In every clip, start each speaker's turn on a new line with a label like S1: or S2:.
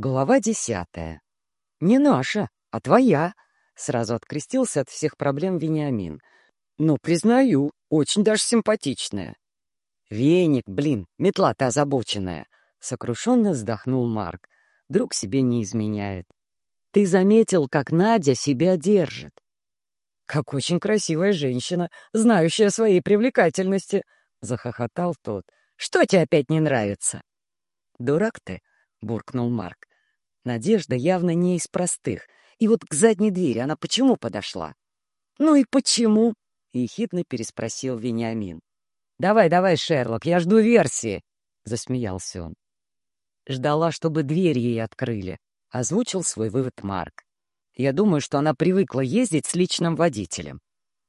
S1: Глава десятая. «Не наша, а твоя», — сразу открестился от всех проблем Вениамин. «Но, признаю, очень даже симпатичная». «Веник, блин, метла-то озабоченная», — сокрушенно вздохнул Марк. «Друг себе не изменяет. Ты заметил, как Надя себя держит?» «Как очень красивая женщина, знающая своей привлекательности», — захохотал тот. «Что тебе опять не нравится?» «Дурак ты», — буркнул Марк. Надежда явно не из простых. И вот к задней двери она почему подошла? «Ну и почему?» — ехидно переспросил Вениамин. «Давай, давай, Шерлок, я жду версии!» — засмеялся он. Ждала, чтобы дверь ей открыли, — озвучил свой вывод Марк. «Я думаю, что она привыкла ездить с личным водителем».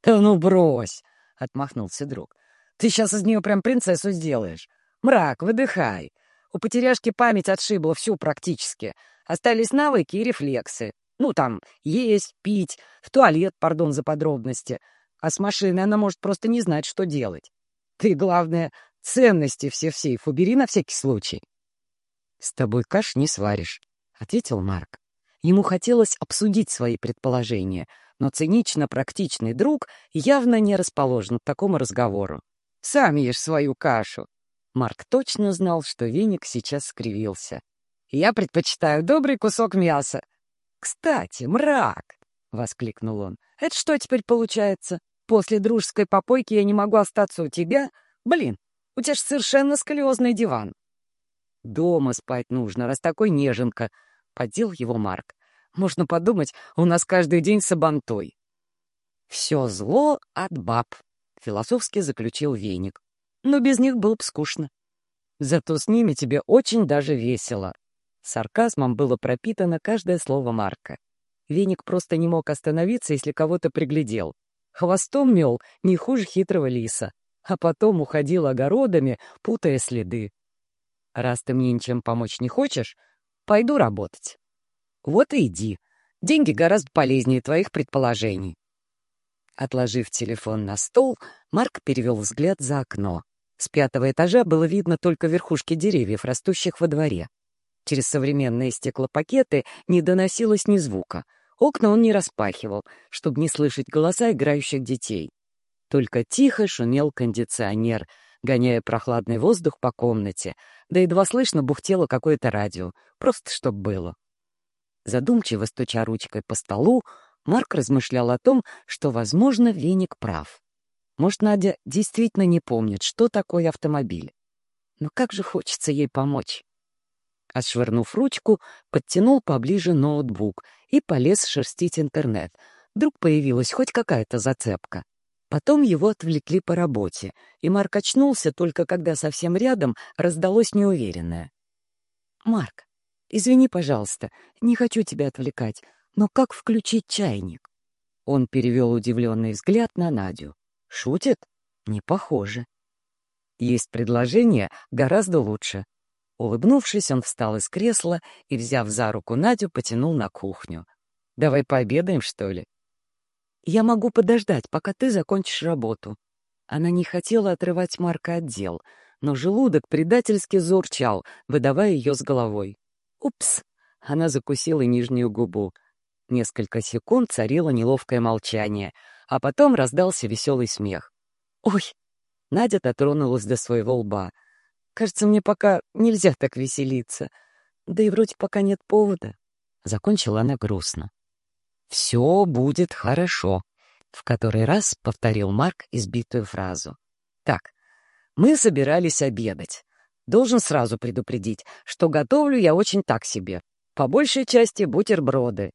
S1: «Да ну брось!» — отмахнулся друг. «Ты сейчас из нее прям принцессу сделаешь. Мрак, выдыхай. У потеряшки память отшибла всю практически. Остались навыки и рефлексы. Ну, там, есть, пить, в туалет, пардон за подробности. А с машиной она может просто не знать, что делать. Ты, главное, ценности все в сейф убери на всякий случай. — С тобой каш не сваришь, — ответил Марк. Ему хотелось обсудить свои предположения, но цинично-практичный друг явно не расположен к такому разговору. «Сам ешь свою кашу!» Марк точно знал, что веник сейчас скривился. Я предпочитаю добрый кусок мяса. Кстати, мрак! — воскликнул он. Это что теперь получается? После дружеской попойки я не могу остаться у тебя? Блин, у тебя же совершенно сколиозный диван. Дома спать нужно, раз такой неженка, — поддел его Марк. Можно подумать, у нас каждый день сабантой. Все зло от баб, — философски заключил веник. Но без них было бы скучно. Зато с ними тебе очень даже весело. Сарказмом было пропитано каждое слово Марка. Веник просто не мог остановиться, если кого-то приглядел. Хвостом мел не хуже хитрого лиса, а потом уходил огородами, путая следы. «Раз ты мне ничем помочь не хочешь, пойду работать». «Вот и иди. Деньги гораздо полезнее твоих предположений». Отложив телефон на стол, Марк перевел взгляд за окно. С пятого этажа было видно только верхушки деревьев, растущих во дворе. Через современные стеклопакеты не доносилось ни звука. Окна он не распахивал, чтобы не слышать голоса играющих детей. Только тихо шумел кондиционер, гоняя прохладный воздух по комнате, да едва слышно бухтело какое-то радио, просто чтоб было. Задумчиво стуча ручкой по столу, Марк размышлял о том, что, возможно, веник прав. Может, Надя действительно не помнит, что такое автомобиль. Но как же хочется ей помочь. Отшвырнув ручку, подтянул поближе ноутбук и полез шерстить интернет. Вдруг появилась хоть какая-то зацепка. Потом его отвлекли по работе, и Марк очнулся только когда совсем рядом раздалось неуверенное. «Марк, извини, пожалуйста, не хочу тебя отвлекать, но как включить чайник?» Он перевел удивленный взгляд на Надю. «Шутит? Не похоже». «Есть предложение гораздо лучше», Улыбнувшись, он встал из кресла и, взяв за руку Надю, потянул на кухню. «Давай пообедаем, что ли?» «Я могу подождать, пока ты закончишь работу». Она не хотела отрывать Марка от дел, но желудок предательски зорчал, выдавая ее с головой. «Упс!» — она закусила нижнюю губу. Несколько секунд царило неловкое молчание, а потом раздался веселый смех. «Ой!» — Надя дотронулась до своего лба — Кажется, мне пока нельзя так веселиться. Да и вроде пока нет повода. Закончила она грустно. «Все будет хорошо», — в который раз повторил Марк избитую фразу. «Так, мы собирались обедать. Должен сразу предупредить, что готовлю я очень так себе. По большей части бутерброды».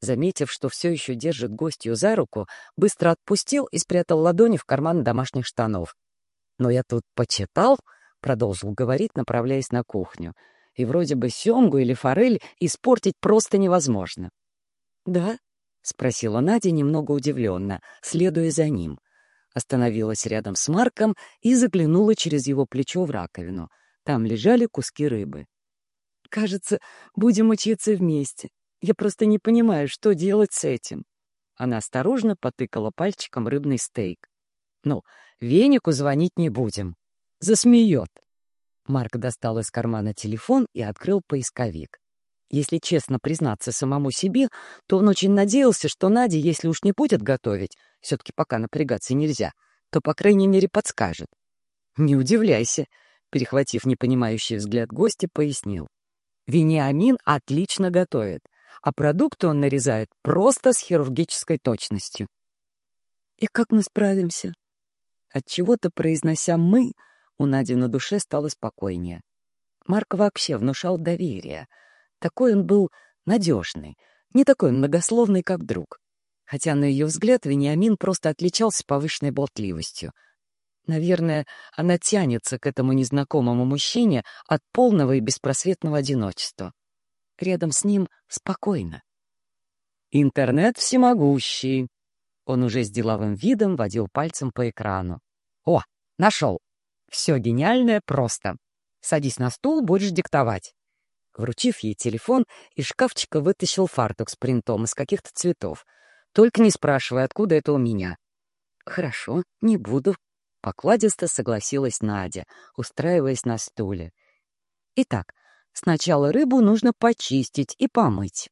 S1: Заметив, что все еще держит гостью за руку, быстро отпустил и спрятал ладони в карман домашних штанов. Но я тут почитал, — продолжил говорить, направляясь на кухню. «И вроде бы семгу или форель испортить просто невозможно». «Да?» — спросила Надя немного удивленно, следуя за ним. Остановилась рядом с Марком и заглянула через его плечо в раковину. Там лежали куски рыбы. «Кажется, будем учиться вместе. Я просто не понимаю, что делать с этим». Она осторожно потыкала пальчиком рыбный стейк. «Ну, венику звонить не будем», засмеет. Марк достал из кармана телефон и открыл поисковик. Если честно признаться самому себе, то он очень надеялся, что Надя, если уж не будет готовить, все-таки пока напрягаться нельзя, то, по крайней мере, подскажет. «Не удивляйся», — перехватив непонимающий взгляд гостя, пояснил. «Вениамин отлично готовит, а продукты он нарезает просто с хирургической точностью». «И как мы справимся?» Отчего-то, произнося «мы», у Нади на душе стало спокойнее. Марк вообще внушал доверие. Такой он был надежный, не такой многословный, как друг. Хотя, на ее взгляд, Вениамин просто отличался повышенной болтливостью. Наверное, она тянется к этому незнакомому мужчине от полного и беспросветного одиночества. Рядом с ним спокойно. «Интернет всемогущий», он уже с деловым видом водил пальцем по экрану. «О, нашел! Все гениальное просто. Садись на стул, будешь диктовать». Вручив ей телефон, из шкафчика вытащил фартук с принтом из каких-то цветов. «Только не спрашивай, откуда это у меня». «Хорошо, не буду», — покладисто согласилась Надя, устраиваясь на стуле. «Итак, сначала рыбу нужно почистить и помыть.